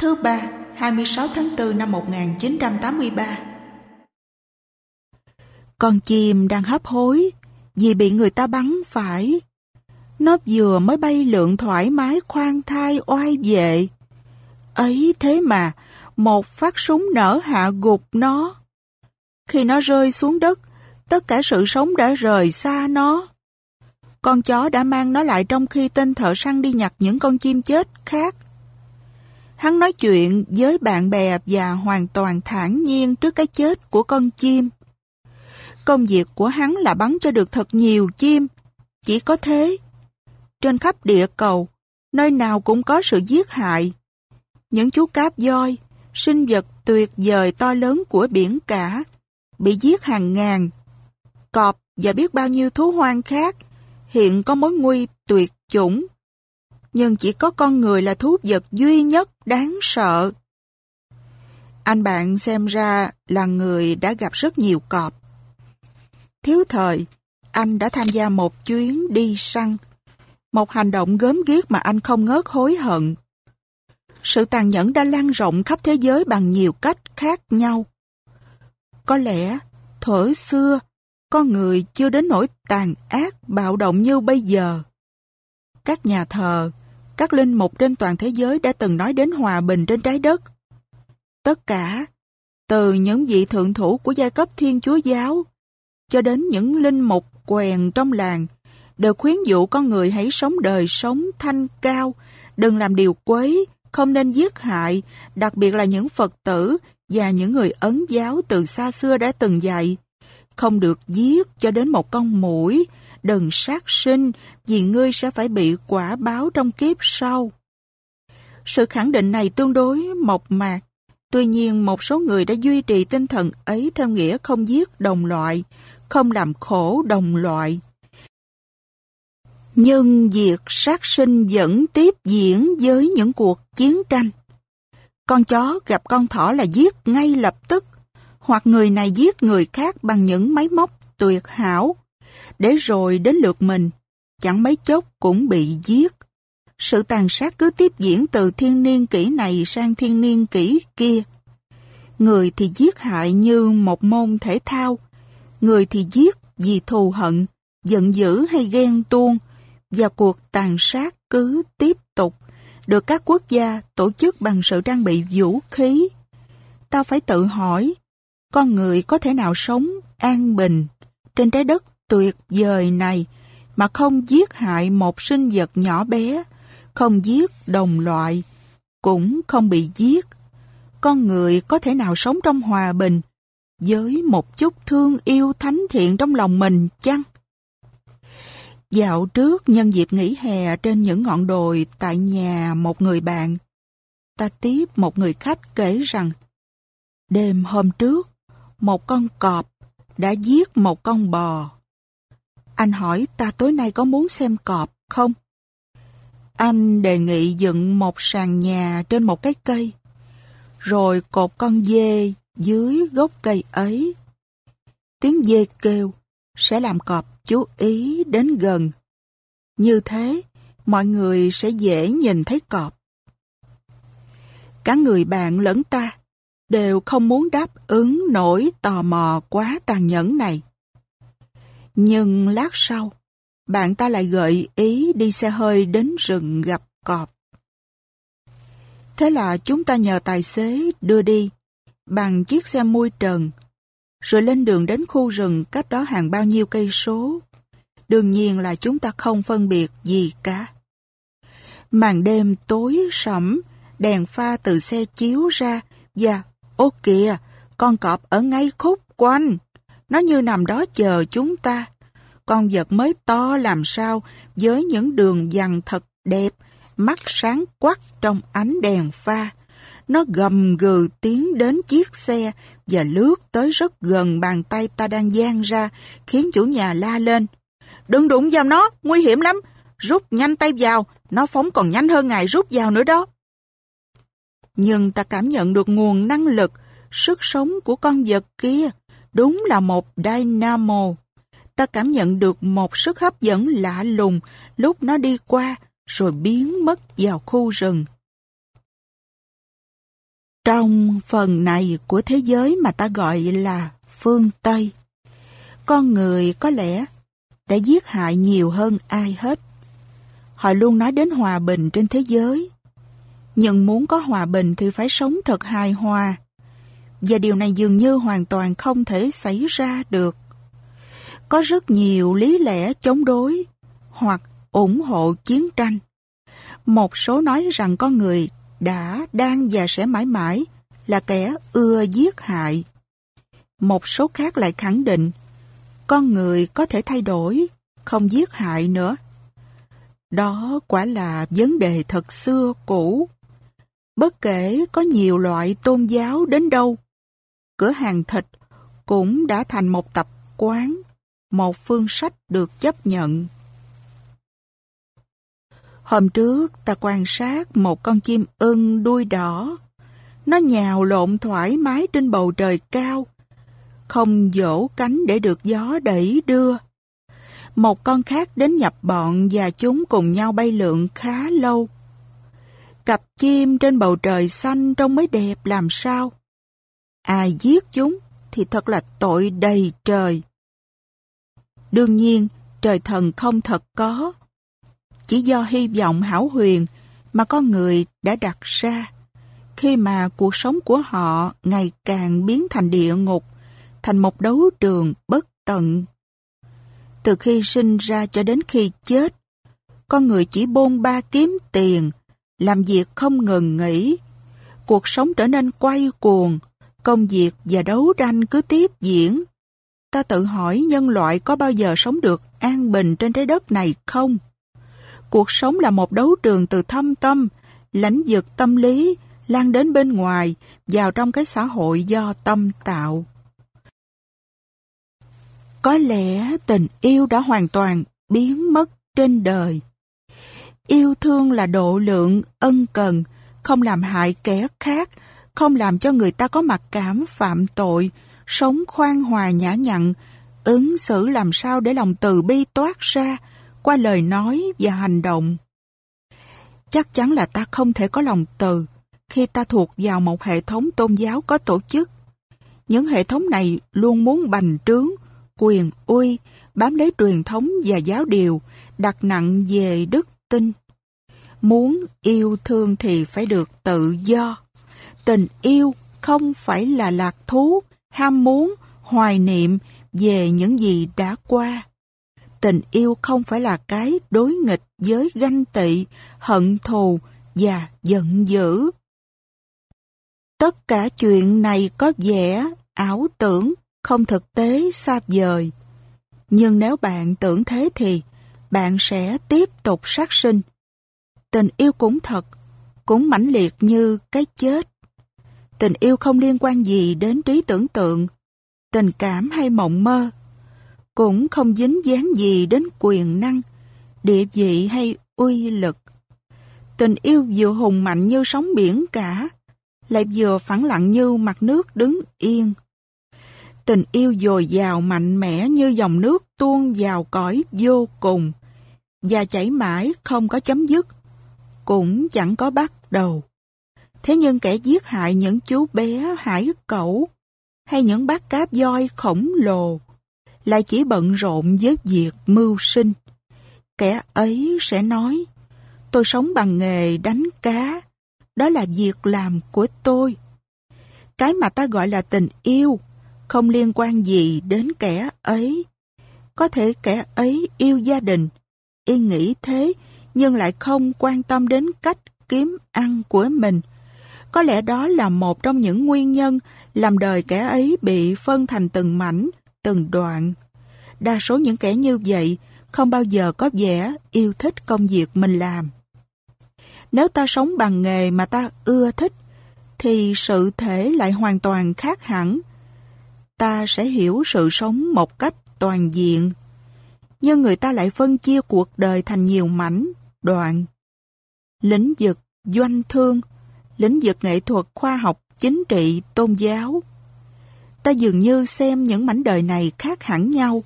Thứ ba, 26 tháng 4 năm 1983 Con chim đang hấp hối vì bị người ta bắn phải. Nó vừa mới bay lượn thoải mái khoan thai oai vệ. Ấy thế mà, một phát súng nở hạ gục nó. Khi nó rơi xuống đất, tất cả sự sống đã rời xa nó. Con chó đã mang nó lại trong khi tên thợ săn đi nhặt những con chim chết khác. Hắn nói chuyện với bạn bè và hoàn toàn thản nhiên trước cái chết của con chim. Công việc của hắn là bắn cho được thật nhiều chim. Chỉ có thế. Trên khắp địa cầu, nơi nào cũng có sự giết hại. Những chú cáp voi, sinh vật tuyệt vời to lớn của biển cả, bị giết hàng ngàn. Cọp và biết bao nhiêu thú hoang khác hiện có mối nguy tuyệt chủng. Nhưng chỉ có con người là thú vật duy nhất đáng sợ. Anh bạn xem ra là người đã gặp rất nhiều cọp. Thiếu thời, anh đã tham gia một chuyến đi săn. Một hành động gớm ghiếc mà anh không ngớt hối hận. Sự tàn nhẫn đã lan rộng khắp thế giới bằng nhiều cách khác nhau. Có lẽ, thuở xưa, con người chưa đến nỗi tàn ác, bạo động như bây giờ. Các nhà thờ, các linh mục trên toàn thế giới đã từng nói đến hòa bình trên trái đất. Tất cả, từ những vị thượng thủ của giai cấp thiên chúa giáo, cho đến những linh mục quèn trong làng, đều khuyến dụ con người hãy sống đời sống thanh cao, đừng làm điều quấy, không nên giết hại, đặc biệt là những Phật tử và những người ấn giáo từ xa xưa đã từng dạy. Không được giết cho đến một con mũi, đừng sát sinh vì ngươi sẽ phải bị quả báo trong kiếp sau. Sự khẳng định này tương đối mộc mạc. Tuy nhiên, một số người đã duy trì tinh thần ấy theo nghĩa không giết đồng loại, không làm khổ đồng loại. Nhưng việc sát sinh vẫn tiếp diễn với những cuộc chiến tranh. Con chó gặp con thỏ là giết ngay lập tức, hoặc người này giết người khác bằng những máy móc tuyệt hảo, để rồi đến lượt mình, chẳng mấy chốc cũng bị giết. Sự tàn sát cứ tiếp diễn từ thiên niên kỷ này sang thiên niên kỷ kia. Người thì giết hại như một môn thể thao, người thì giết vì thù hận, giận dữ hay ghen tuông, và cuộc tàn sát cứ tiếp tục, được các quốc gia tổ chức bằng sự trang bị vũ khí. Ta phải tự hỏi, con người có thể nào sống an bình trên trái đất tuyệt vời này mà không giết hại một sinh vật nhỏ bé, không giết đồng loại, cũng không bị giết. Con người có thể nào sống trong hòa bình với một chút thương yêu thánh thiện trong lòng mình chăng? Dạo trước nhân dịp nghỉ hè trên những ngọn đồi tại nhà một người bạn, ta tiếp một người khách kể rằng đêm hôm trước, một con cọp đã giết một con bò. Anh hỏi ta tối nay có muốn xem cọp không? Anh đề nghị dựng một sàn nhà trên một cái cây, rồi cột con dê dưới gốc cây ấy. Tiếng dê kêu sẽ làm cọp chú ý đến gần. Như thế, mọi người sẽ dễ nhìn thấy cọp. Cả người bạn lẫn ta đều không muốn đáp ứng nỗi tò mò quá tàn nhẫn này. Nhưng lát sau, bạn ta lại gợi ý đi xe hơi đến rừng gặp cọp. Thế là chúng ta nhờ tài xế đưa đi bằng chiếc xe mui trần, rồi lên đường đến khu rừng cách đó hàng bao nhiêu cây số. Đương nhiên là chúng ta không phân biệt gì cả. Màn đêm tối sẫm, đèn pha từ xe chiếu ra và Ô kìa, con cọp ở ngay khúc quanh. Nó như nằm đó chờ chúng ta. Con vật mới to làm sao với những đường dằn thật đẹp, mắt sáng quắc trong ánh đèn pha. Nó gầm gừ tiến đến chiếc xe và lướt tới rất gần bàn tay ta đang giang ra, khiến chủ nhà la lên. Đừng đụng vào nó, nguy hiểm lắm. Rút nhanh tay vào, nó phóng còn nhanh hơn ngài rút vào nữa đó nhưng ta cảm nhận được nguồn năng lực, sức sống của con vật kia. Đúng là một dynamo. Ta cảm nhận được một sức hấp dẫn lạ lùng lúc nó đi qua rồi biến mất vào khu rừng. Trong phần này của thế giới mà ta gọi là phương Tây, con người có lẽ đã giết hại nhiều hơn ai hết. Họ luôn nói đến hòa bình trên thế giới. Nhưng muốn có hòa bình thì phải sống thật hài hòa. Và điều này dường như hoàn toàn không thể xảy ra được. Có rất nhiều lý lẽ chống đối hoặc ủng hộ chiến tranh. Một số nói rằng con người đã, đang và sẽ mãi mãi là kẻ ưa giết hại. Một số khác lại khẳng định con người có thể thay đổi, không giết hại nữa. Đó quả là vấn đề thật xưa cũ. Bất kể có nhiều loại tôn giáo đến đâu, cửa hàng thịt cũng đã thành một tập quán, một phương sách được chấp nhận. Hôm trước ta quan sát một con chim ưng đuôi đỏ. Nó nhào lộn thoải mái trên bầu trời cao, không dỗ cánh để được gió đẩy đưa. Một con khác đến nhập bọn và chúng cùng nhau bay lượn khá lâu. Cặp chim trên bầu trời xanh trông mới đẹp làm sao. Ai giết chúng thì thật là tội đầy trời. Đương nhiên, trời thần không thật có. Chỉ do hy vọng hảo huyền mà con người đã đặt ra. Khi mà cuộc sống của họ ngày càng biến thành địa ngục, thành một đấu trường bất tận. Từ khi sinh ra cho đến khi chết, con người chỉ bôn ba kiếm tiền, làm việc không ngừng nghỉ. Cuộc sống trở nên quay cuồng, công việc và đấu tranh cứ tiếp diễn. Ta tự hỏi nhân loại có bao giờ sống được an bình trên trái đất này không? Cuộc sống là một đấu trường từ thâm tâm, lãnh vực tâm lý, lan đến bên ngoài, vào trong cái xã hội do tâm tạo. Có lẽ tình yêu đã hoàn toàn biến mất trên đời. Yêu thương là độ lượng, ân cần, không làm hại kẻ khác, không làm cho người ta có mặc cảm phạm tội, sống khoan hòa nhã nhặn, ứng xử làm sao để lòng từ bi toát ra qua lời nói và hành động. Chắc chắn là ta không thể có lòng từ khi ta thuộc vào một hệ thống tôn giáo có tổ chức. Những hệ thống này luôn muốn bành trướng, quyền uy, bám lấy truyền thống và giáo điều, đặt nặng về đức tin. Muốn yêu thương thì phải được tự do. Tình yêu không phải là lạc thú, ham muốn, hoài niệm về những gì đã qua. Tình yêu không phải là cái đối nghịch với ganh tị, hận thù và giận dữ. Tất cả chuyện này có vẻ ảo tưởng, không thực tế xa vời. Nhưng nếu bạn tưởng thế thì bạn sẽ tiếp tục sát sinh. Tình yêu cũng thật, cũng mãnh liệt như cái chết. Tình yêu không liên quan gì đến trí tưởng tượng, tình cảm hay mộng mơ. Cũng không dính dáng gì đến quyền năng, địa vị hay uy lực. Tình yêu vừa hùng mạnh như sóng biển cả, lại vừa phẳng lặng như mặt nước đứng yên. Tình yêu dồi dào mạnh mẽ như dòng nước tuôn vào cõi vô cùng và chảy mãi không có chấm dứt, cũng chẳng có bắt đầu. Thế nhưng kẻ giết hại những chú bé hải cẩu hay những bát cáp voi khổng lồ lại chỉ bận rộn với việc mưu sinh. Kẻ ấy sẽ nói, tôi sống bằng nghề đánh cá, đó là việc làm của tôi. Cái mà ta gọi là tình yêu không liên quan gì đến kẻ ấy. Có thể kẻ ấy yêu gia đình, y nghĩ thế, nhưng lại không quan tâm đến cách kiếm ăn của mình. Có lẽ đó là một trong những nguyên nhân làm đời kẻ ấy bị phân thành từng mảnh, từng đoạn. Đa số những kẻ như vậy không bao giờ có vẻ yêu thích công việc mình làm. Nếu ta sống bằng nghề mà ta ưa thích, thì sự thể lại hoàn toàn khác hẳn ta sẽ hiểu sự sống một cách toàn diện. Nhưng người ta lại phân chia cuộc đời thành nhiều mảnh, đoạn. Lĩnh vực doanh thương, lĩnh vực nghệ thuật, khoa học, chính trị, tôn giáo. Ta dường như xem những mảnh đời này khác hẳn nhau,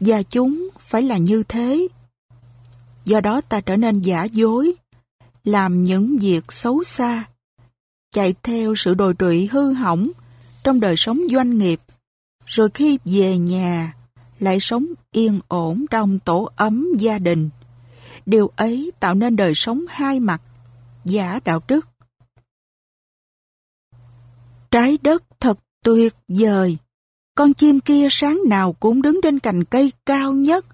và chúng phải là như thế. Do đó ta trở nên giả dối, làm những việc xấu xa, chạy theo sự đồi trụy hư hỏng trong đời sống doanh nghiệp, rồi khi về nhà lại sống yên ổn trong tổ ấm gia đình. Điều ấy tạo nên đời sống hai mặt, giả đạo đức. Trái đất thật tuyệt vời. Con chim kia sáng nào cũng đứng trên cành cây cao nhất.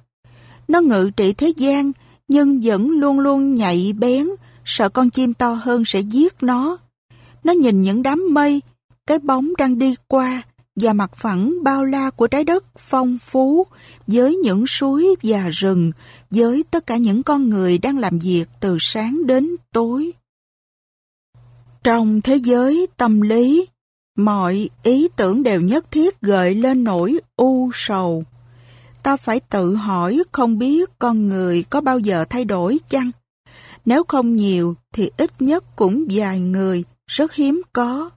Nó ngự trị thế gian, nhưng vẫn luôn luôn nhạy bén, sợ con chim to hơn sẽ giết nó. Nó nhìn những đám mây, cái bóng đang đi qua, và mặt phẳng bao la của trái đất phong phú với những suối và rừng, với tất cả những con người đang làm việc từ sáng đến tối. Trong thế giới tâm lý, mọi ý tưởng đều nhất thiết gợi lên nỗi u sầu. Ta phải tự hỏi không biết con người có bao giờ thay đổi chăng? Nếu không nhiều thì ít nhất cũng vài người, rất hiếm có.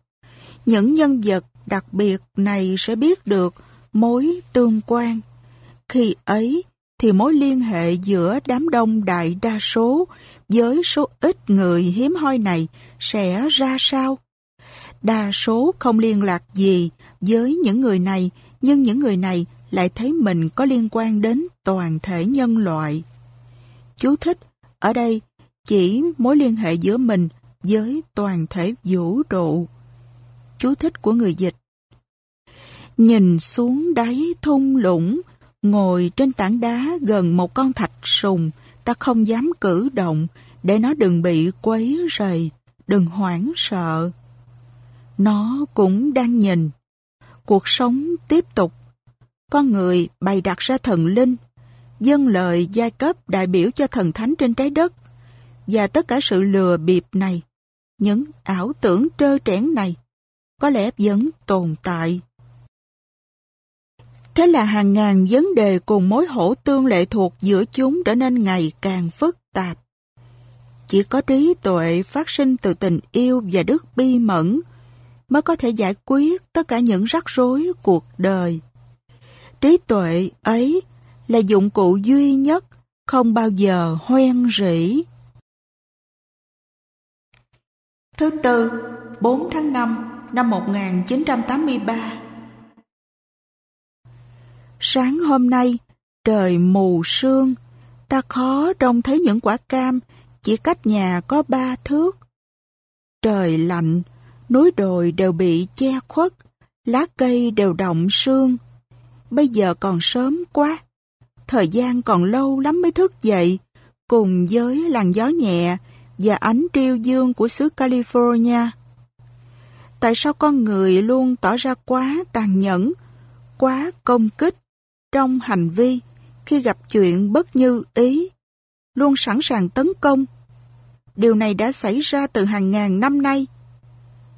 Những nhân vật đặc biệt này sẽ biết được mối tương quan. Khi ấy thì mối liên hệ giữa đám đông đại đa số với số ít người hiếm hoi này sẽ ra sao? Đa số không liên lạc gì với những người này, nhưng những người này lại thấy mình có liên quan đến toàn thể nhân loại. Chú thích, ở đây chỉ mối liên hệ giữa mình với toàn thể vũ trụ. Chú thích của người dịch. Nhìn xuống đáy thung lũng, ngồi trên tảng đá gần một con thạch sùng, ta không dám cử động để nó đừng bị quấy rầy, đừng hoảng sợ. Nó cũng đang nhìn. Cuộc sống tiếp tục. Con người bày đặt ra thần linh, dân lời giai cấp đại biểu cho thần thánh trên trái đất, và tất cả sự lừa bịp này, những ảo tưởng trơ trẽn này, có lẽ vẫn tồn tại. Thế là hàng ngàn vấn đề cùng mối hỗ tương lệ thuộc giữa chúng trở nên ngày càng phức tạp. Chỉ có trí tuệ phát sinh từ tình yêu và đức bi mẫn mới có thể giải quyết tất cả những rắc rối cuộc đời. Trí tuệ ấy là dụng cụ duy nhất không bao giờ hoen rỉ. Thứ tư, 4 tháng 5 năm 1983 Sáng hôm nay, trời mù sương, ta khó trông thấy những quả cam chỉ cách nhà có ba thước. Trời lạnh, núi đồi đều bị che khuất, lá cây đều động sương. Bây giờ còn sớm quá, thời gian còn lâu lắm mới thức dậy, cùng với làn gió nhẹ và ánh triêu dương của xứ California. Tại sao con người luôn tỏ ra quá tàn nhẫn, quá công kích trong hành vi khi gặp chuyện bất như ý, luôn sẵn sàng tấn công? Điều này đã xảy ra từ hàng ngàn năm nay.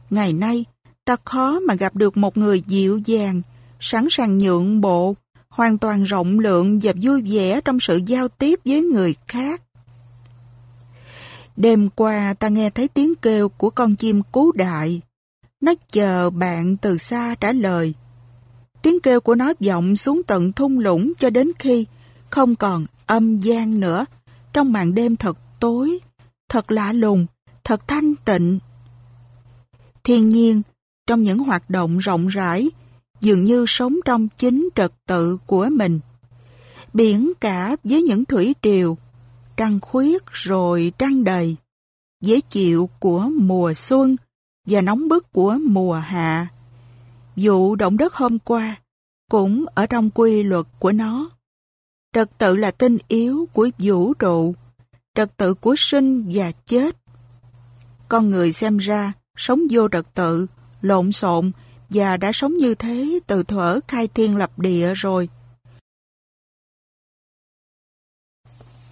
Ngày nay, ta khó mà gặp được một người dịu dàng, sẵn sàng nhượng bộ, hoàn toàn rộng lượng và vui vẻ trong sự giao tiếp với người khác. Đêm qua ta nghe thấy tiếng kêu của con chim cú đại. Nó chờ bạn từ xa trả lời. Tiếng kêu của nó vọng xuống tận thung lũng cho đến khi không còn âm gian nữa. Trong màn đêm thật tối, thật lạ lùng, thật thanh tịnh. Thiên nhiên, trong những hoạt động rộng rãi, dường như sống trong chính trật tự của mình. Biển cả với những thủy triều, trăng khuyết rồi trăng đầy, dễ chịu của mùa xuân và nóng bức của mùa hạ. Vụ động đất hôm qua cũng ở trong quy luật của nó. Trật tự là tinh yếu của vũ trụ, trật tự của sinh và chết. Con người xem ra sống vô trật tự, lộn xộn và đã sống như thế từ thuở khai thiên lập địa rồi.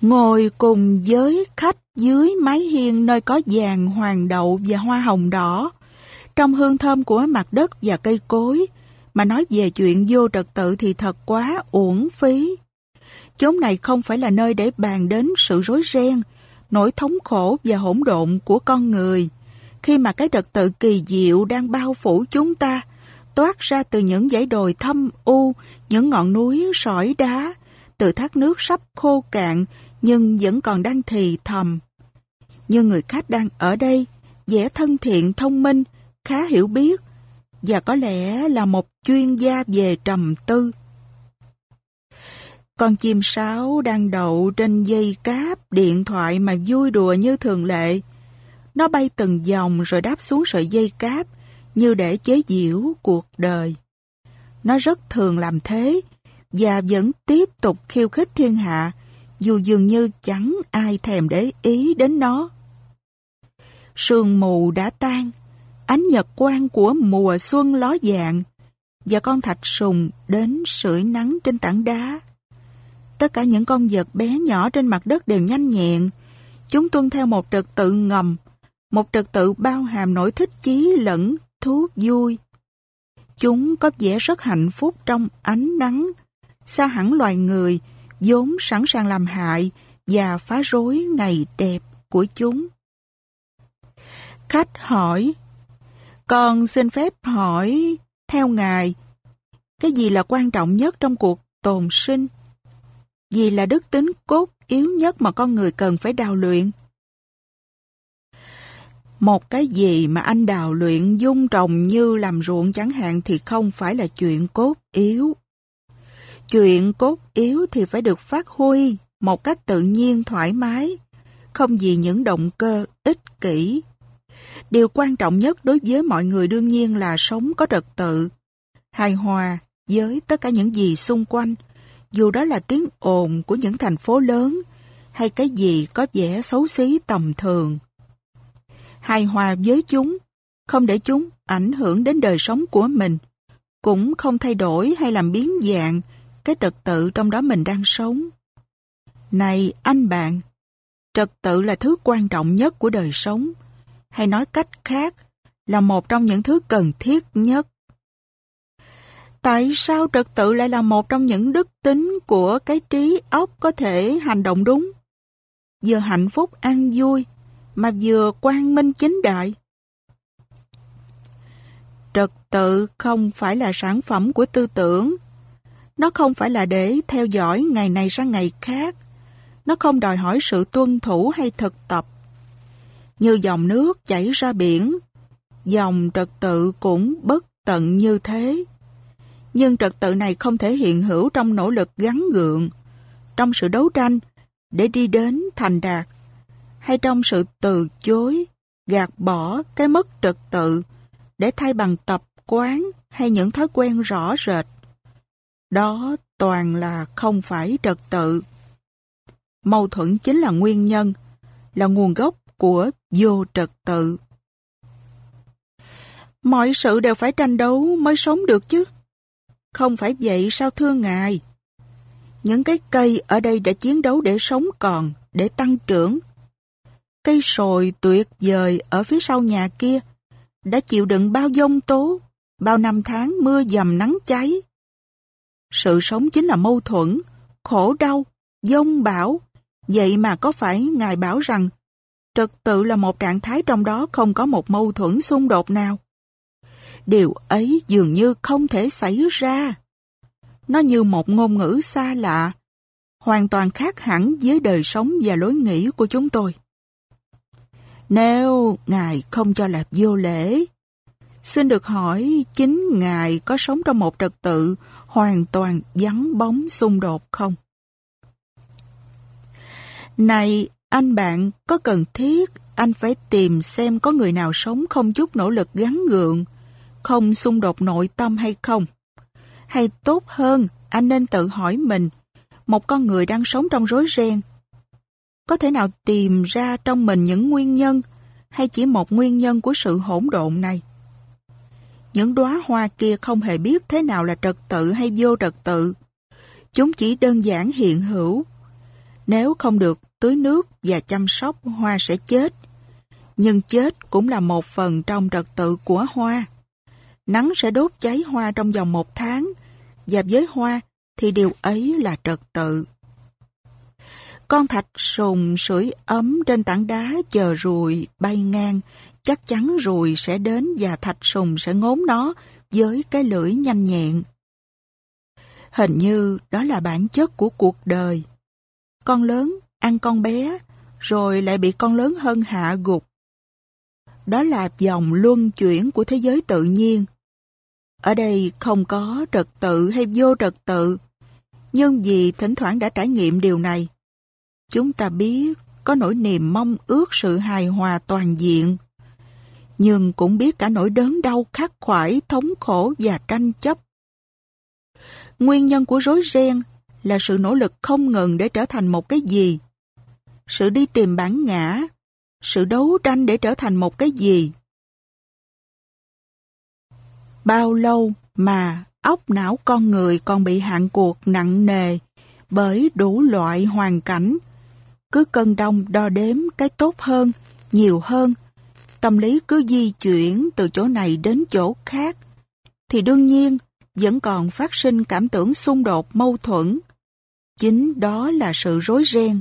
Ngồi cùng với khách dưới mái hiên nơi có vàng hoàng đậu và hoa hồng đỏ, trong hương thơm của mặt đất và cây cối, mà nói về chuyện vô trật tự thì thật quá uổng phí. Chốn này không phải là nơi để bàn đến sự rối ren, nỗi thống khổ và hỗn độn của con người. Khi mà cái trật tự kỳ diệu đang bao phủ chúng ta, toát ra từ những dãy đồi thâm u, những ngọn núi sỏi đá, từ thác nước sắp khô cạn nhưng vẫn còn đang thì thầm. Như người khách đang ở đây vẻ thân thiện thông minh, khá hiểu biết, và có lẽ là một chuyên gia về trầm tư. Con chim sáo đang đậu trên dây cáp điện thoại mà vui đùa như thường lệ. Nó bay từng vòng rồi đáp xuống sợi dây cáp như để chế giễu cuộc đời. Nó rất thường làm thế và vẫn tiếp tục khiêu khích thiên hạ dù dường như chẳng ai thèm để ý đến nó. Sương mù đã tan, ánh nhật quang của mùa xuân ló dạng và con thạch sùng đến sưởi nắng trên tảng đá. Tất cả những con vật bé nhỏ trên mặt đất đều nhanh nhẹn. Chúng tuân theo một trật tự ngầm, một trật tự bao hàm nỗi thích chí lẫn thú vui. Chúng có vẻ rất hạnh phúc trong ánh nắng, xa hẳn loài người, vốn sẵn sàng làm hại và phá rối ngày đẹp của chúng. Khách hỏi, con xin phép hỏi, theo Ngài, cái gì là quan trọng nhất trong cuộc tồn sinh? Gì là đức tính cốt yếu nhất mà con người cần phải đào luyện? Một cái gì mà anh đào luyện dung trồng như làm ruộng chẳng hạn thì không phải là chuyện cốt yếu. Chuyện cốt yếu thì phải được phát huy một cách tự nhiên thoải mái, không vì những động cơ ích kỷ. Điều quan trọng nhất đối với mọi người đương nhiên là sống có trật tự, hài hòa với tất cả những gì xung quanh, dù đó là tiếng ồn của những thành phố lớn hay cái gì có vẻ xấu xí tầm thường. Hài hòa với chúng, không để chúng ảnh hưởng đến đời sống của mình, cũng không thay đổi hay làm biến dạng cái trật tự trong đó mình đang sống. Này anh bạn, trật tự là thứ quan trọng nhất của đời sống, hay nói cách khác là một trong những thứ cần thiết nhất. Tại sao trật tự lại là một trong những đức tính của cái trí óc có thể hành động đúng? Vừa hạnh phúc an vui, mà vừa quang minh chính đại. Trật tự không phải là sản phẩm của tư tưởng. Nó không phải là để theo dõi ngày này sang ngày khác. Nó không đòi hỏi sự tuân thủ hay thực tập. Như dòng nước chảy ra biển, dòng trật tự cũng bất tận như thế. Nhưng trật tự này không thể hiện hữu trong nỗ lực gắn gượng, trong sự đấu tranh để đi đến thành đạt, hay trong sự từ chối, gạt bỏ cái mất trật tự để thay bằng tập quán hay những thói quen rõ rệt. Đó toàn là không phải trật tự. Mâu thuẫn chính là nguyên nhân, là nguồn gốc của vô trật tự. Mọi sự đều phải tranh đấu mới sống được chứ. Không phải vậy sao thưa ngài? Những cái cây ở đây đã chiến đấu để sống còn, để tăng trưởng. Cây sồi tuyệt vời ở phía sau nhà kia đã chịu đựng bao dông tố, bao năm tháng mưa dầm nắng cháy. Sự sống chính là mâu thuẫn, khổ đau, dông bão. Vậy mà có phải Ngài bảo rằng trật tự là một trạng thái trong đó không có một mâu thuẫn xung đột nào? Điều ấy dường như không thể xảy ra. Nó như một ngôn ngữ xa lạ, hoàn toàn khác hẳn với đời sống và lối nghĩ của chúng tôi. Nếu Ngài không cho là vô lễ, xin được hỏi chính Ngài có sống trong một trật tự hoàn toàn vắng bóng xung đột không? Này, anh bạn, có cần thiết anh phải tìm xem có người nào sống không chút nỗ lực gắn gượng, không xung đột nội tâm hay không? Hay tốt hơn, anh nên tự hỏi mình, một con người đang sống trong rối ren, có thể nào tìm ra trong mình những nguyên nhân hay chỉ một nguyên nhân của sự hỗn độn này? Những đóa hoa kia không hề biết thế nào là trật tự hay vô trật tự. Chúng chỉ đơn giản hiện hữu. Nếu không được tưới nước và chăm sóc, hoa sẽ chết. Nhưng chết cũng là một phần trong trật tự của hoa. Nắng sẽ đốt cháy hoa trong vòng một tháng, và với hoa thì điều ấy là trật tự. Con thạch sùng sưởi ấm trên tảng đá chờ ruồi bay ngang, chắc chắn ruồi sẽ đến và thạch sùng sẽ ngốn nó với cái lưỡi nhanh nhẹn. Hình như đó là bản chất của cuộc đời. Con lớn ăn con bé, rồi lại bị con lớn hơn hạ gục. Đó là dòng luân chuyển của thế giới tự nhiên. Ở đây không có trật tự hay vô trật tự, nhưng vì thỉnh thoảng đã trải nghiệm điều này, chúng ta biết có nỗi niềm mong ước sự hài hòa toàn diện, nhưng cũng biết cả nỗi đớn đau khắc khoải, thống khổ và tranh chấp. Nguyên nhân của rối ren là sự nỗ lực không ngừng để trở thành một cái gì. Sự đi tìm bản ngã, sự đấu tranh để trở thành một cái gì. Bao lâu mà óc não con người còn bị hạn cuộc nặng nề bởi đủ loại hoàn cảnh, cứ cân đông đo đếm cái tốt hơn, nhiều hơn, tâm lý cứ di chuyển từ chỗ này đến chỗ khác, thì đương nhiên vẫn còn phát sinh cảm tưởng xung đột mâu thuẫn. Chính đó là sự rối ren.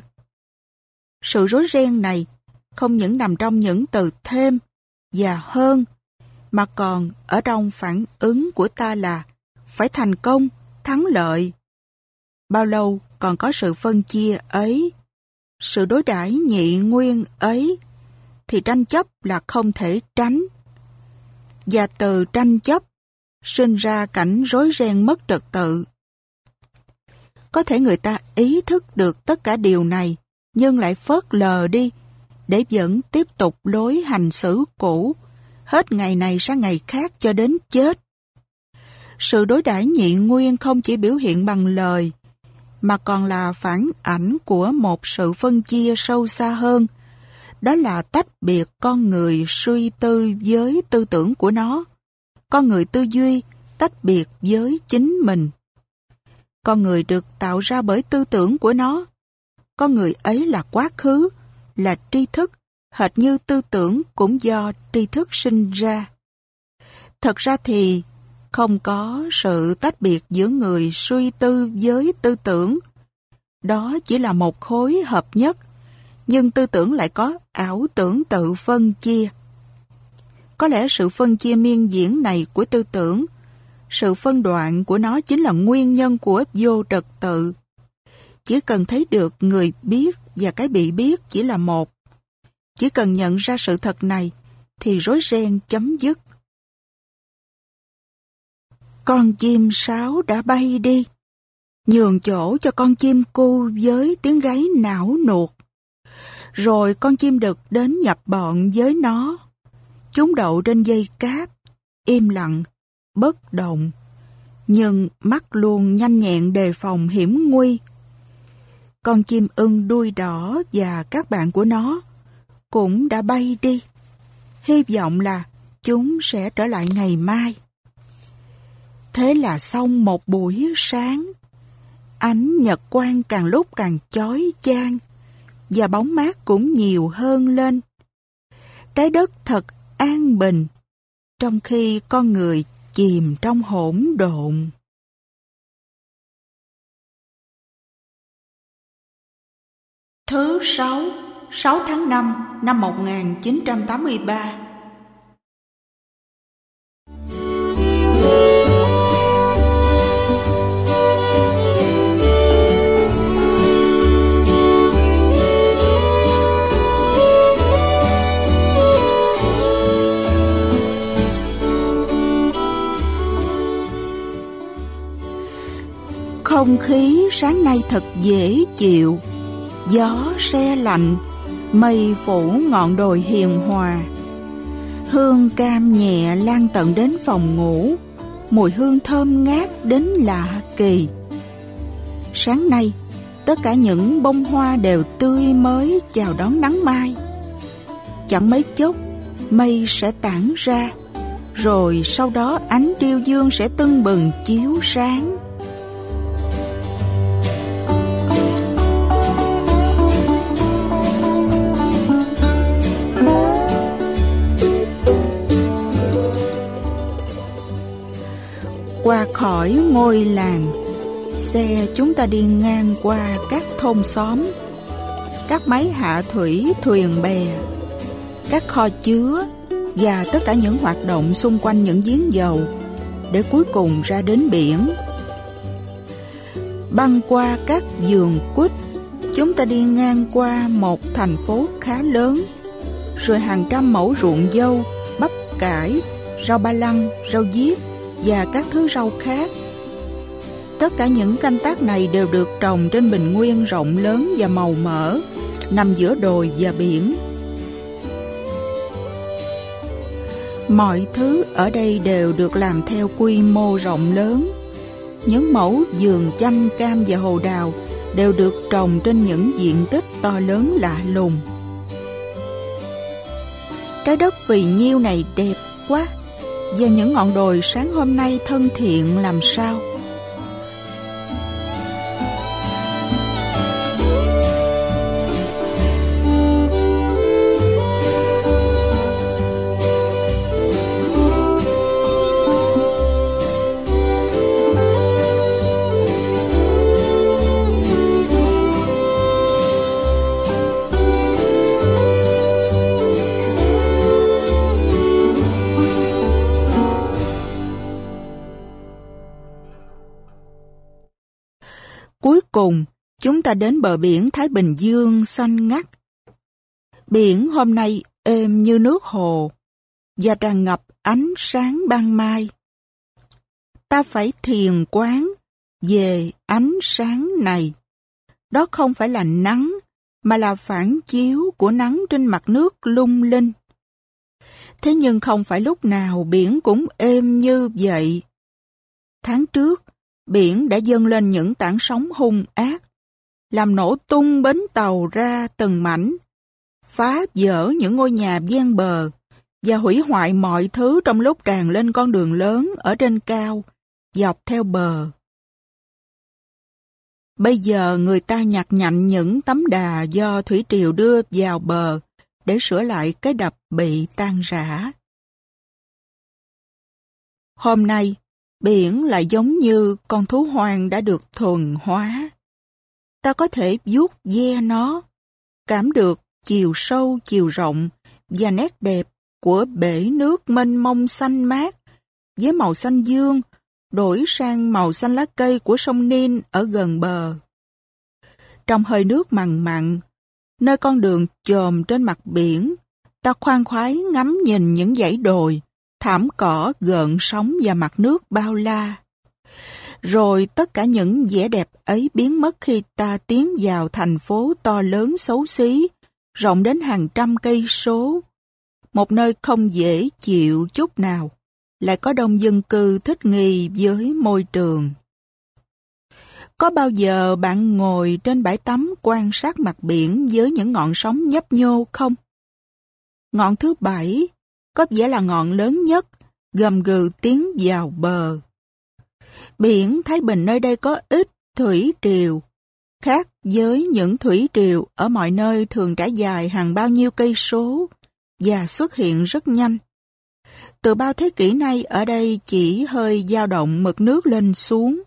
Sự rối ren này không những nằm trong những từ thêm và hơn, mà còn ở trong phản ứng của ta là phải thành công, thắng lợi. Bao lâu còn có sự phân chia ấy, sự đối đãi nhị nguyên ấy, thì tranh chấp là không thể tránh. Và từ tranh chấp sinh ra cảnh rối ren mất trật tự. Có thể người ta ý thức được tất cả điều này, nhưng lại phớt lờ đi, để vẫn tiếp tục lối hành xử cũ, hết ngày này sang ngày khác cho đến chết. Sự đối đãi nhị nguyên không chỉ biểu hiện bằng lời, mà còn là phản ảnh của một sự phân chia sâu xa hơn. Đó là tách biệt con người suy tư với tư tưởng của nó. Con người tư duy tách biệt với chính mình. Con người được tạo ra bởi tư tưởng của nó. Con người ấy là quá khứ, là tri thức, hệt như tư tưởng cũng do tri thức sinh ra. Thật ra thì không có sự tách biệt giữa người suy tư với tư tưởng. Đó chỉ là một khối hợp nhất, nhưng tư tưởng lại có ảo tưởng tự phân chia. Có lẽ sự phân chia miên diễn này của tư tưởng, sự phân đoạn của nó chính là nguyên nhân của vô trật tự. Chỉ cần thấy được người biết và cái bị biết chỉ là một. Chỉ cần nhận ra sự thật này, thì rối ren chấm dứt. Con chim sáo đã bay đi, nhường chỗ cho con chim cu với tiếng gáy não nuột. Rồi con chim đực đến nhập bọn với nó. Chúng đậu trên dây cáp, im lặng, bất động, nhưng mắt luôn nhanh nhẹn đề phòng hiểm nguy. Con chim ưng đuôi đỏ và các bạn của nó cũng đã bay đi. Hy vọng là chúng sẽ trở lại ngày mai. Thế là xong một buổi sáng. Ánh nhật quang càng lúc càng chói chang và bóng mát cũng nhiều hơn lên. Trái đất thật an bình, trong khi con người chìm trong hỗn độn. Thứ sáu, 6 tháng 5 năm 1983 Không khí sáng nay thật dễ chịu, gió se lạnh, mây phủ ngọn đồi hiền hòa. Hương cam nhẹ lan tận đến phòng ngủ, mùi hương thơm ngát đến lạ kỳ. Sáng nay, tất cả những bông hoa đều tươi mới chào đón nắng mai. Chẳng mấy chốc, mây sẽ tản ra, rồi sau đó ánh điêu dương sẽ tưng bừng chiếu sáng. Khỏi ngôi làng, xe chúng ta đi ngang qua các thôn xóm, các máy hạ thủy, thuyền bè, các kho chứa và tất cả những hoạt động xung quanh những giếng dầu để cuối cùng ra đến biển. Băng qua các giường quýt, chúng ta đi ngang qua một thành phố khá lớn, rồi hàng trăm mẫu ruộng dâu, bắp cải, rau ba lăng, rau diếp và các thứ rau khác. Tất cả những canh tác này đều được trồng trên bình nguyên rộng lớn và màu mỡ, nằm giữa đồi và biển. Mọi thứ ở đây đều được làm theo quy mô rộng lớn. Những mẫu vườn chanh, cam và hồ đào đều được trồng trên những diện tích to lớn lạ lùng. Trái đất vì nhiêu này đẹp quá, và những ngọn đồi sáng hôm nay thân thiện làm sao? Cùng, chúng ta đến bờ biển Thái Bình Dương xanh ngắt. Biển hôm nay êm như nước hồ và tràn ngập ánh sáng ban mai. Ta phải thiền quán về ánh sáng này. Đó không phải là nắng, mà là phản chiếu của nắng trên mặt nước lung linh. Thế nhưng không phải lúc nào biển cũng êm như vậy. Tháng trước, biển đã dâng lên những tảng sóng hung ác, làm nổ tung bến tàu ra từng mảnh, phá vỡ những ngôi nhà ven bờ và hủy hoại mọi thứ trong lúc tràn lên con đường lớn ở trên cao, dọc theo bờ. Bây giờ người ta nhặt nhạnh những tấm đà do thủy triều đưa vào bờ để sửa lại cái đập bị tan rã. Hôm nay, Biển lại giống như con thú hoang đã được thuần hóa. Ta có thể vuốt ve nó, cảm được chiều sâu, chiều rộng và nét đẹp của bể nước mênh mông xanh mát với màu xanh dương đổi sang màu xanh lá cây của sông Nin ở gần bờ. Trong hơi nước mặn mặn, nơi con đường chồm trên mặt biển, ta khoan khoái ngắm nhìn những dãy đồi, thảm cỏ gợn sóng và mặt nước bao la. Rồi tất cả những vẻ đẹp ấy biến mất khi ta tiến vào thành phố to lớn xấu xí, rộng đến hàng trăm cây số. Một nơi không dễ chịu chút nào, lại có đông dân cư thích nghi với môi trường. Có bao giờ bạn ngồi trên bãi tắm quan sát mặt biển với những ngọn sóng nhấp nhô không? Ngọn thứ bảy có vẻ là ngọn lớn nhất, gầm gừ tiến vào bờ. Biển Thái Bình nơi đây có ít thủy triều, khác với những thủy triều ở mọi nơi thường trải dài hàng bao nhiêu cây số và xuất hiện rất nhanh. Từ bao thế kỷ nay ở đây chỉ hơi dao động mực nước lên xuống.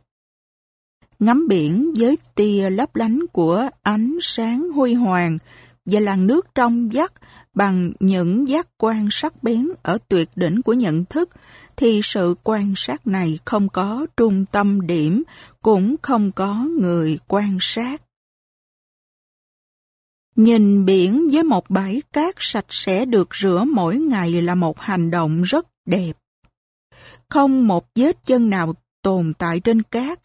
Ngắm biển với tia lấp lánh của ánh sáng huy hoàng và làn nước trong vắt bằng những giác quan sắc bén ở tuyệt đỉnh của nhận thức, thì sự quan sát này không có trung tâm điểm, cũng không có người quan sát. Nhìn biển với một bãi cát sạch sẽ được rửa mỗi ngày là một hành động rất đẹp. Không một vết chân nào tồn tại trên cát,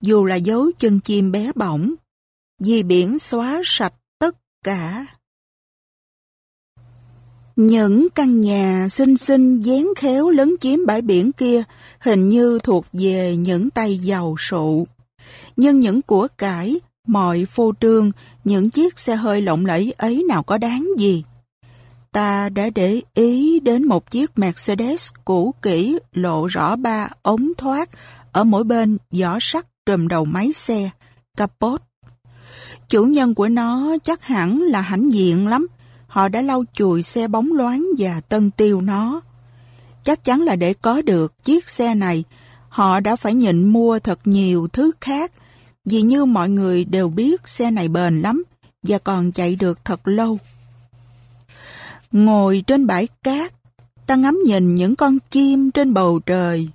dù là dấu chân chim bé bỏng, vì biển xóa sạch tất cả. Những căn nhà xinh xinh dán khéo lấn chiếm bãi biển kia hình như thuộc về những tay giàu sụ. Nhưng những của cải, mọi phô trương, những chiếc xe hơi lộng lẫy ấy nào có đáng gì. Ta đã để ý đến một chiếc Mercedes cũ kỹ lộ rõ ba ống thoát ở mỗi bên vỏ sắt trùm đầu máy xe, capot. Chủ nhân của nó chắc hẳn là hãnh diện lắm, họ đã lau chùi xe bóng loáng và tân tiêu nó. Chắc chắn là để có được chiếc xe này, họ đã phải nhịn mua thật nhiều thứ khác, vì như mọi người đều biết xe này bền lắm và còn chạy được thật lâu. Ngồi trên bãi cát, ta ngắm nhìn những con chim trên bầu trời.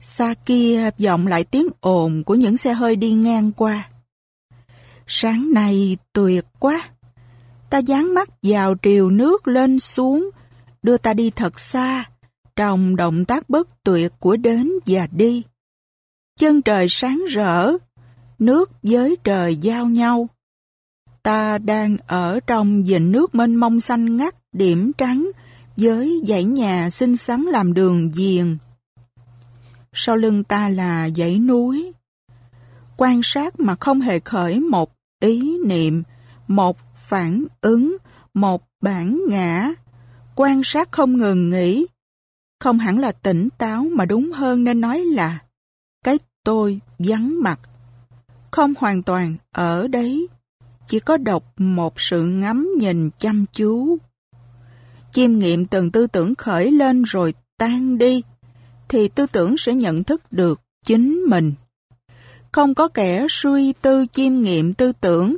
Xa kia vọng lại tiếng ồn của những xe hơi đi ngang qua. Sáng nay tuyệt quá! Ta dán mắt vào triều nước lên xuống, đưa ta đi thật xa, trong động tác bất tuyệt của đến và đi. Chân trời sáng rỡ, nước với trời giao nhau. Ta đang ở trong vịnh nước mênh mông xanh ngắt điểm trắng với dãy nhà xinh xắn làm đường diền. Sau lưng ta là dãy núi. Quan sát mà không hề khởi một ý niệm, một phản ứng, một bản ngã. Quan sát không ngừng nghỉ. Không hẳn là tỉnh táo mà đúng hơn nên nói là cái tôi vắng mặt. Không hoàn toàn ở đấy, chỉ có độc một sự ngắm nhìn chăm chú. Chiêm nghiệm từng tư tưởng khởi lên rồi tan đi, thì tư tưởng sẽ nhận thức được chính mình. Không có kẻ suy tư chiêm nghiệm tư tưởng,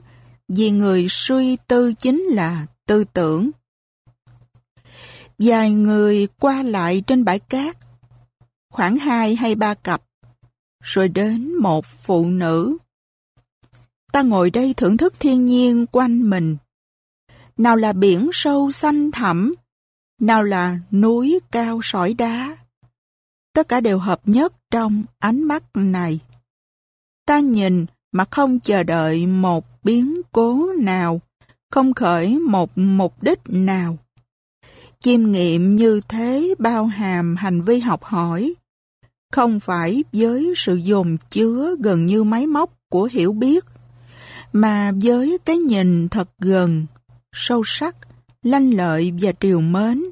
vì người suy tư chính là tư tưởng. Vài người qua lại trên bãi cát, khoảng hai hay ba cặp, rồi đến một phụ nữ. Ta ngồi đây thưởng thức thiên nhiên quanh mình. Nào là biển sâu xanh thẳm, nào là núi cao sỏi đá. Tất cả đều hợp nhất trong ánh mắt này. Ta nhìn mà không chờ đợi một biến cố nào, không khởi một mục đích nào. Chiêm nghiệm như thế bao hàm hành vi học hỏi, không phải với sự dồn chứa gần như máy móc của hiểu biết, mà với cái nhìn thật gần, sâu sắc, lanh lợi và triều mến,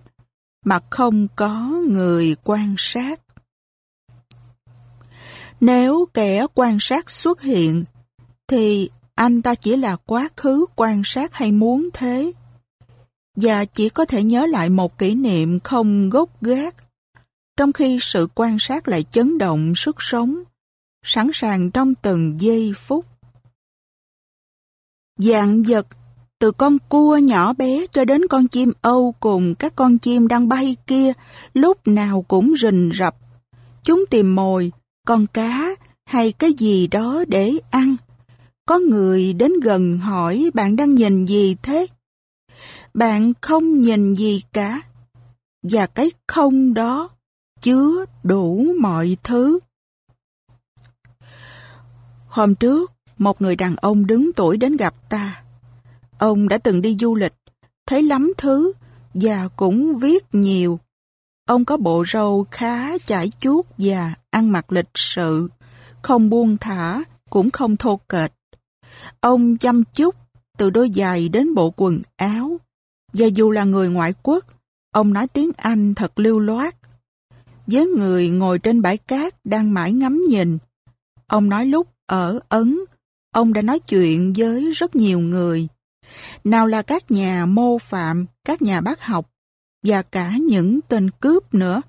mà không có người quan sát. Nếu kẻ quan sát xuất hiện, thì anh ta chỉ là quá khứ quan sát hay muốn thế, và chỉ có thể nhớ lại một kỷ niệm không gốc gác, trong khi sự quan sát lại chấn động sức sống, sẵn sàng trong từng giây phút. Dạng vật từ con cua nhỏ bé cho đến con chim âu cùng các con chim đang bay kia, lúc nào cũng rình rập. Chúng tìm mồi, con cá hay cái gì đó để ăn. Có người đến gần hỏi bạn đang nhìn gì thế? Bạn không nhìn gì cả. Và cái không đó chứa đủ mọi thứ. Hôm trước, một người đàn ông đứng tuổi đến gặp ta. Ông đã từng đi du lịch, thấy lắm thứ và cũng viết nhiều. Ông có bộ râu khá chải chuốt và ăn mặc lịch sự, không buông thả, cũng không thô kệch. Ông chăm chút từ đôi giày đến bộ quần áo. Và dù là người ngoại quốc, ông nói tiếng Anh thật lưu loát. Với người ngồi trên bãi cát đang mãi ngắm nhìn, ông nói lúc ở Ấn, ông đã nói chuyện với rất nhiều người. Nào là các nhà mô phạm, các nhà bác học, và cả những tên cướp nữa.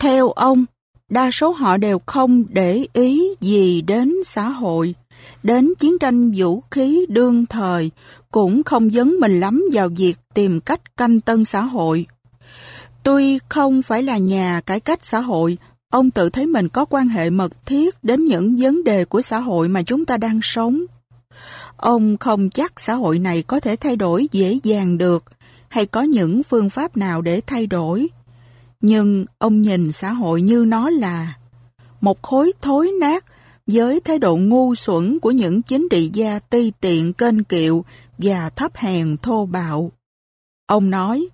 Theo ông, đa số họ đều không để ý gì đến xã hội, đến chiến tranh vũ khí đương thời, cũng không dấn mình lắm vào việc tìm cách canh tân xã hội. Tuy không phải là nhà cải cách xã hội, ông tự thấy mình có quan hệ mật thiết đến những vấn đề của xã hội mà chúng ta đang sống. Ông không chắc xã hội này có thể thay đổi dễ dàng được, hay có những phương pháp nào để thay đổi. Nhưng ông nhìn xã hội như nó là một khối thối nát với thái độ ngu xuẩn của những chính trị gia ti tiện kênh kiệu và thấp hèn thô bạo. Ông nói,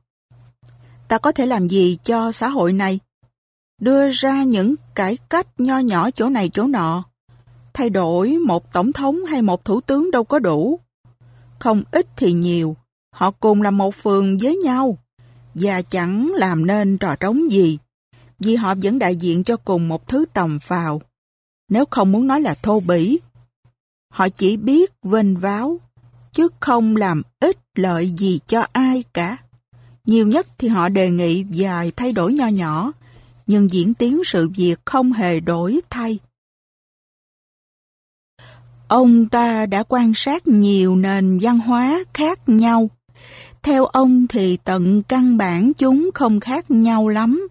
ta có thể làm gì cho xã hội này? Đưa ra những cải cách nho nhỏ chỗ này chỗ nọ. Thay đổi một tổng thống hay một thủ tướng đâu có đủ. Không ít thì nhiều, họ cùng là một phường với nhau và chẳng làm nên trò trống gì vì họ vẫn đại diện cho cùng một thứ tầm phào. Nếu không muốn nói là thô bỉ, họ chỉ biết vênh váo, chứ không làm ích lợi gì cho ai cả. Nhiều nhất thì họ đề nghị vài thay đổi nho nhỏ, nhưng diễn tiến sự việc không hề đổi thay. Ông ta đã quan sát nhiều nền văn hóa khác nhau. Theo ông thì tận căn bản chúng không khác nhau lắm.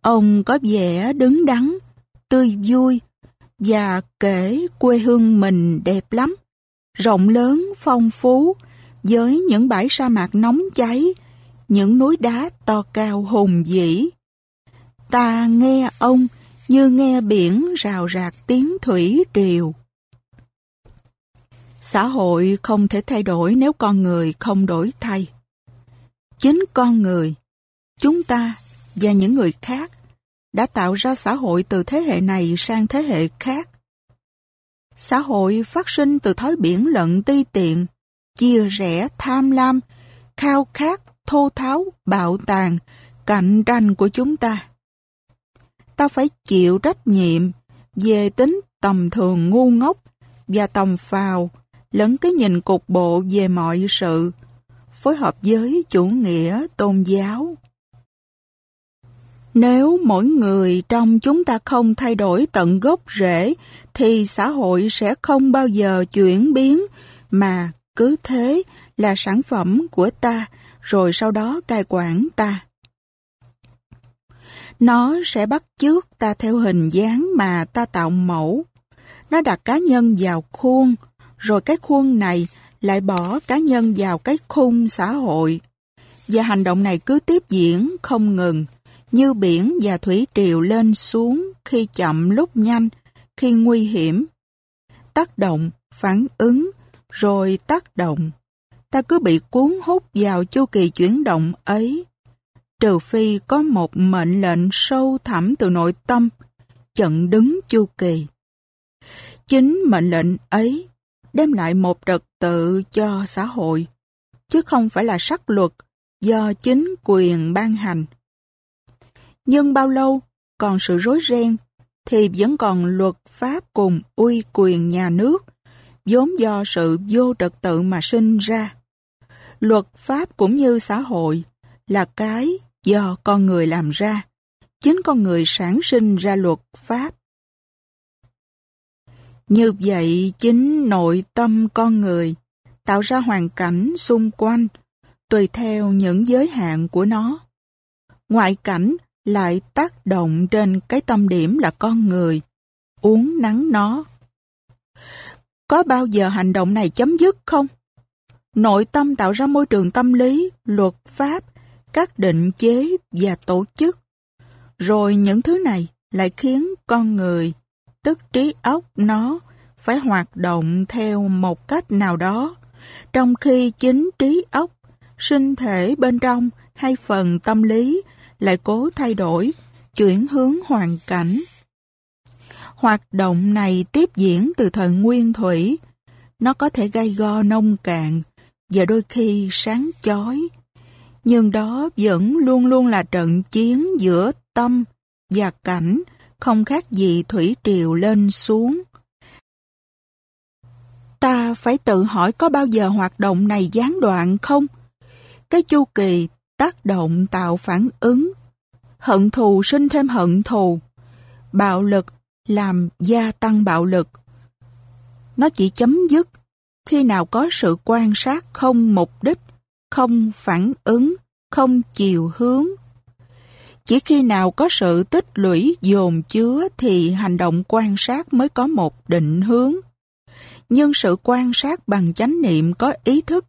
Ông có vẻ đứng đắn, tươi vui và kể quê hương mình đẹp lắm. rộng lớn, phong phú, với những bãi sa mạc nóng cháy, những núi đá to cao hùng vĩ. Ta nghe ông như nghe biển rào rạc tiếng thủy triều. Xã hội không thể thay đổi nếu con người không đổi thay. Chính con người, chúng ta và những người khác đã tạo ra xã hội từ thế hệ này sang thế hệ khác. Xã hội phát sinh từ thói biển lận ti tiện, chia rẽ tham lam, khao khát, thô tháo, bạo tàn, cạnh tranh của chúng ta. Ta phải chịu trách nhiệm về tính tầm thường ngu ngốc và tầm phào lẫn cái nhìn cục bộ về mọi sự, phối hợp với chủ nghĩa tôn giáo. Nếu mỗi người trong chúng ta không thay đổi tận gốc rễ, thì xã hội sẽ không bao giờ chuyển biến, mà cứ thế là sản phẩm của ta, rồi sau đó cai quản ta. Nó sẽ bắt chước ta theo hình dáng mà ta tạo mẫu. Nó đặt cá nhân vào khuôn, rồi cái khuôn này lại bỏ cá nhân vào cái khung xã hội. Và hành động này cứ tiếp diễn không ngừng, như biển và thủy triều lên xuống khi chậm lúc nhanh, khi nguy hiểm. Tác động, phản ứng, rồi tác động. Ta cứ bị cuốn hút vào chu kỳ chuyển động ấy. Trừ phi có một mệnh lệnh sâu thẳm từ nội tâm, chận đứng chu kỳ. Chính mệnh lệnh ấy đem lại một trật tự cho xã hội, chứ không phải là sắc luật do chính quyền ban hành. Nhưng bao lâu còn sự rối ren thì vẫn còn luật pháp cùng uy quyền nhà nước, vốn do sự vô trật tự mà sinh ra. Luật pháp cũng như xã hội là cái do con người làm ra, chính con người sản sinh ra luật pháp. Như vậy, chính nội tâm con người tạo ra hoàn cảnh xung quanh tùy theo những giới hạn của nó. Ngoại cảnh lại tác động trên cái tâm điểm là con người, uống nắng nó. Có bao giờ hành động này chấm dứt không? Nội tâm tạo ra môi trường tâm lý, luật pháp, các định chế và tổ chức. Rồi những thứ này lại khiến con người tức trí óc nó phải hoạt động theo một cách nào đó, trong khi chính trí óc, sinh thể bên trong hay phần tâm lý lại cố thay đổi, chuyển hướng hoàn cảnh. Hoạt động này tiếp diễn từ thời nguyên thủy, nó có thể gây go nông cạn và đôi khi sáng chói. Nhưng đó vẫn luôn luôn là trận chiến giữa tâm và cảnh không khác gì thủy triều lên xuống. Ta phải tự hỏi có bao giờ hoạt động này gián đoạn không? Cái chu kỳ tác động tạo phản ứng, hận thù sinh thêm hận thù, bạo lực làm gia tăng bạo lực. Nó chỉ chấm dứt khi nào có sự quan sát không mục đích, không phản ứng, không chiều hướng, chỉ khi nào có sự tích lũy dồn chứa thì hành động quan sát mới có một định hướng. Nhưng sự quan sát bằng chánh niệm có ý thức,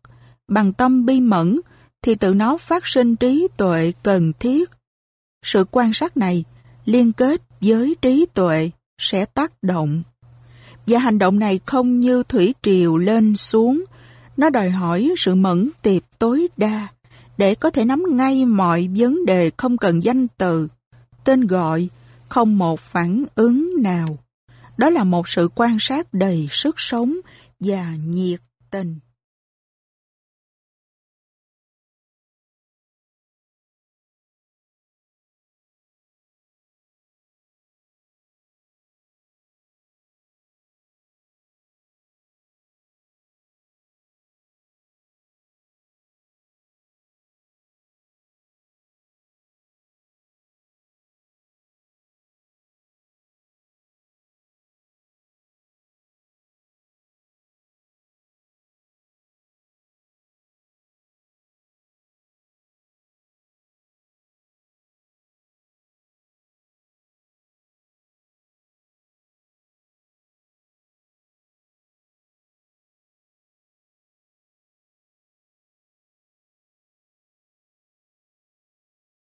bằng tâm bi mẫn, thì tự nó phát sinh trí tuệ cần thiết. Sự quan sát này liên kết với trí tuệ sẽ tác động. Và hành động này không như thủy triều lên xuống, nó đòi hỏi sự mẫn tiệp tối đa để có thể nắm ngay mọi vấn đề không cần danh từ, tên gọi, không một phản ứng nào. Đó là một sự quan sát đầy sức sống và nhiệt tình.